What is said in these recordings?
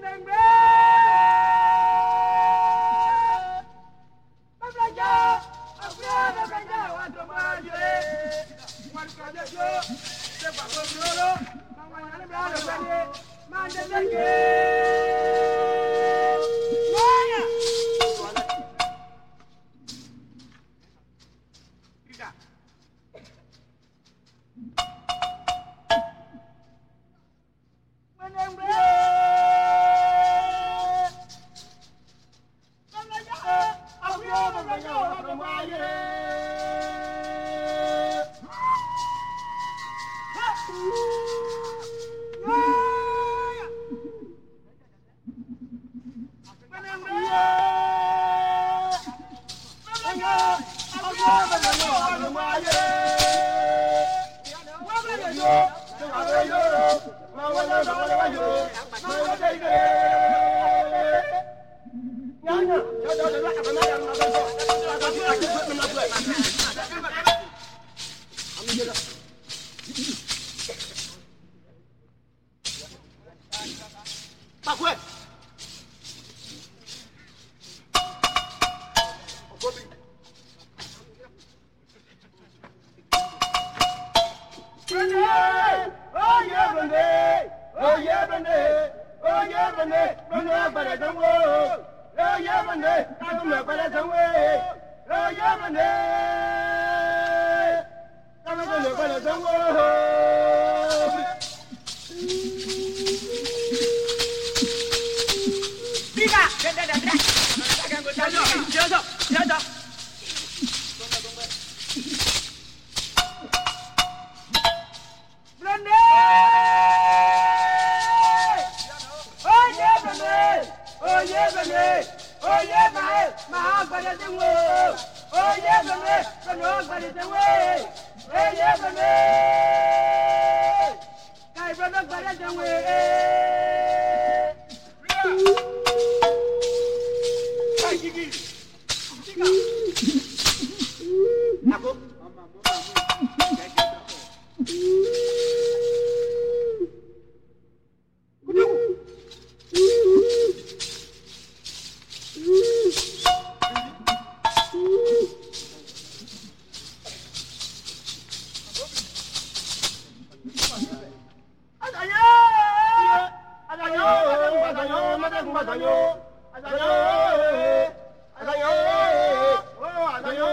bang, bang! Pacuete. 爷们儿大东北快来找我大东北大东北快来找我大东北大东北快来找我必须的 oyè bèlè oyè bèlè màá gbàdé ti wò oyè bèlè bèlè ó gbàdé ti wò oyè bèlè kàìbọ̀dọ̀ gbàdé ti wò. Madayo, Madayo, Madayo, Madayo, Madayo, Madayo,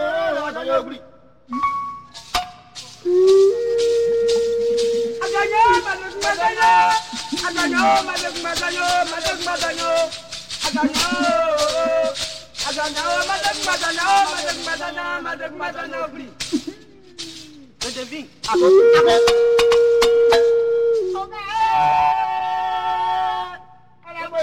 Madayo, Madayo, Je devine. Après. Après.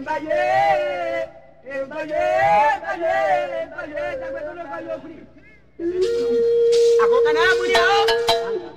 En Valle, en Valle, Valle, Valle, Valle, Valle, Valle, Valle, Valle,